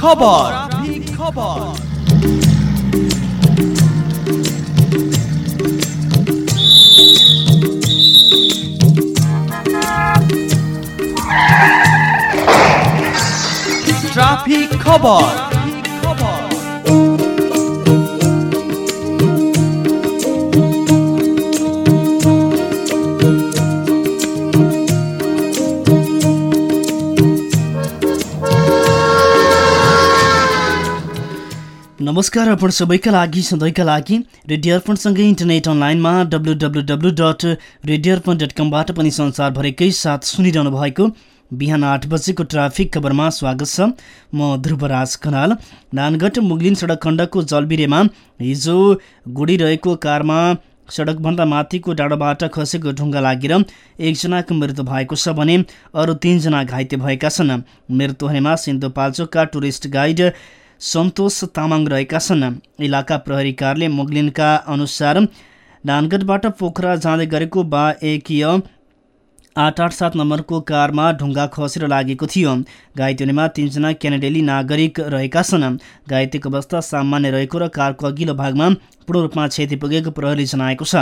खबर खबर ट्राफिक खबर नमस्कार अर्पण सबैका लागि सधैँका लागि रेडियो अर्पणसँगै इन्टरनेट अनलाइनमा W W W dot radio Arpan dot कमबाट पनि संसारभरिकै साथ सुनिरहनु भएको बिहान आठ बजेको ट्राफिक खबरमा स्वागत छ। म ध्रुवराज खनाल नानगढ मुगलिन सडक खण्डको जलबिरेमा हिजो गुडिरहेको कारमा सडकभन्दा माथिको डाँडोबाट खसेको ढुङ्गा लागेर एकजनाको मृत्यु भएको छ भने अरू तिनजना घाइते भएका छन्। मृत्यु हुनेमा सिन्धुपाल्चोकका टुरिस्ट गाइड सन्तोष तामाङ रहेका छन्। इलाका प्रहरी कार्यालय मुगलिनका अनुसार नानगढबाट पोखरा जाँदै गरेको बा एकीय आठ आठ सात नम्बरको कारमा ढुङ्गा खसेर लागेको थियो। घाइते हुनेमा तिनजना क्यानाडेली नागरिक रहेका छन्। घाइतेको अवस्था सामान्य रहेको र कारको अघिल्लो भागमा पूर्ण रूपमा क्षति पुगेको प्रहरीले जनाएको छ।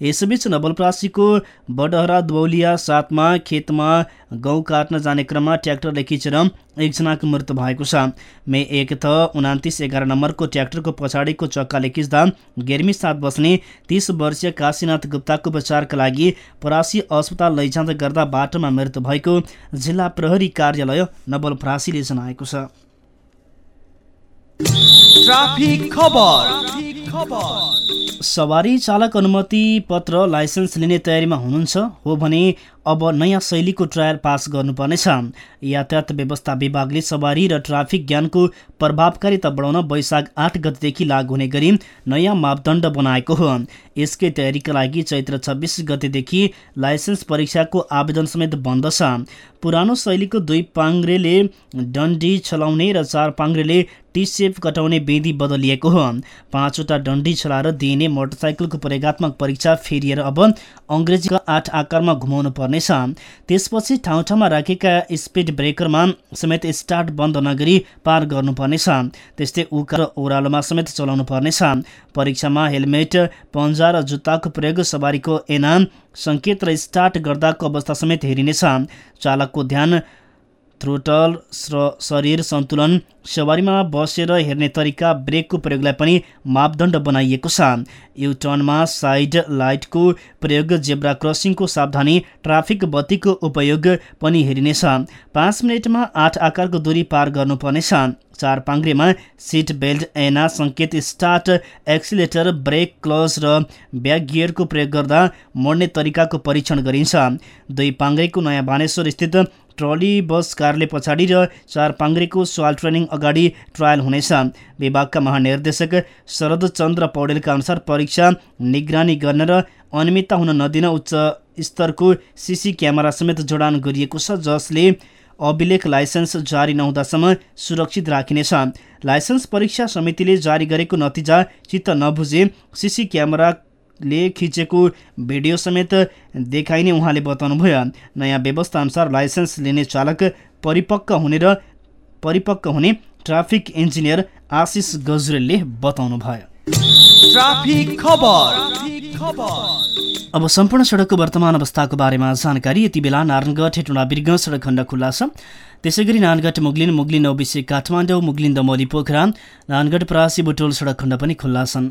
यसैबीच नवलप्रासीको बडहरा दौलिया साथमा खेतमा गहुँ काट्न जाने क्रममा ट्र्याक्टरले खिचेर एकजनाको मृत्यु भएको छ। मे एक त उनातिस एघार नम्बरको ट्र्याक्टरको पछाडिको चक्काले खिच्दा गेर्मी साथ बस्ने तिस वर्षीय काशीनाथ गुप्ताको उपचारका लागि परासी अस्पताल लैजाँदै गर्दा बाटोमा मृत्यु भएको जिल्ला प्रहरी कार्यालय नवलपरासीले जनाएको छ। ट्राफिक खबर खबर। सवारी चालक अनुमति पत्र लाइसेन्स लिने तयारीमा हुनुहुन्छ? हो भने अब नयाँ शैलीको ट्रायल पास गर्नुपर्नेछ। यातायात व्यवस्था विभागले सवारी र ट्राफिक ज्ञानको प्रभावकारिता बढाउन वैशाख आठ गतेदेखि लागू हुने गरी नयाँ मापदण्ड बनाएको हो। यसकै तयारीका लागि चैत्र छब्बिस गतेदेखि लाइसेन्स परीक्षाको आवेदन समेत बन्द छ पुरानो शैलीको दुई पाङ्ग्रेले डन्डी छलाउने र चार पाङ्ग्रेले टी सेप कटाउने विधि बदलिएको हो। पाँचवटा डन्डी छलाएर दिइने मोटरसाइकलको प्रयोगात्मक परीक्षा फेरिएर अब अङ्ग्रेजीका आठ आकारमा घुमाउनु पर्नेछ त्यसपछि ठाउँ ठाउँमा राखेका स्पिड ब्रेकरमा समेत स्टार्ट बन्द नगरी पार गर्नुपर्नेछ। त्यस्तै उका र ओह्रालोमा समेत चलाउनु पर्नेछ परीक्षामा हेलमेट पन्जा र जुत्ताको प्रयोग सवारीको एनाम सङ्केत र स्टार्ट गर्दाको अवस्था समेत हेरिनेछ। चालकको ध्यान थ्रोटल शरीर सन्तुलन सवारीमा बसेर हेर्ने तरिका ब्रेकको प्रयोगलाई पनि मापदण्ड बनाइएको छ। युटर्नमा साइड लाइटको प्रयोग जेब्रा क्रसिङको सावधानी ट्राफिक बत्तीको उपयोग पनि हेरिनेछ। पाँच मिनटमा आठ आकारको दूरी पार गर्नुपर्नेछ। चार पाङ्ग्रेमा सिट बेल्ट ऐना सङ्केत स्टार्ट एक्सिलेटर ब्रेक क्लच र ब्याक गियरको प्रयोग गर्दा मोड्ने तरिकाको परीक्षण गरिन्छ। दुई पाङ्ग्रेको नयाँ बानेश्वर स्थित ट्रली बस कार्यालय पछाडि र चार पाङ्ग्रेको सवाल ट्रेनिङ अगाडि ट्रायल हुनेछ। विभागका महानिर्देशक शरद चन्द्र पौडेलका अनुसार परीक्षा निगरानी गर्न र अनियमितता हुन नदिन उच्च स्तरको सिसी क्यामेरा समेत जडान गरिएको छ जसले अभिलेख लाइसेन्स जारी नहुँदासम्म सुरक्षित राखिनेछ। लाइसेन्स परीक्षा समितिले जारी गरेको नतिजा चित्त नबुझे सिसी क्यामेराले खिचेको भिडियो समेत देखाइने उहाँले बताउनुभयो। नयाँ व्यवस्था अनुसार लाइसेन्स लिने चालक परिपक्व हुने र परिपक्व हुने ट्राफिक इन्जिनियर आशिष गजरेलले बताउनुभयो। ट्राफिक खबर। खबर अब सम्पूर्ण सडकको वर्तमान अवस्थाको बारेमा जानकारी। यति बेला नारायणगढ हेटुँडा बिर्ग सडक खण्ड खुल्ला छ त्यसै गरी नानगढ मुगलिन मुगलिन औबिसी काठमाडौँ मुगलिन दमोली पोखरा नानगढ परासी बुटोल सडक खण्ड पनि खुल्ला छन्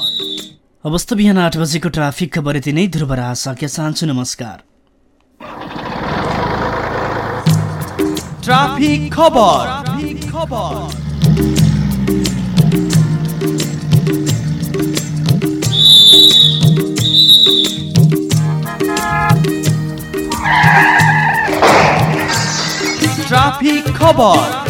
अवस्था बिहान आठ बजेको ट्राफिक खबर यति नै ध्रुवराज सके चाहन्छु नमस्कार। ट्राफिक खबर। खबर। ट्राफिक खबर।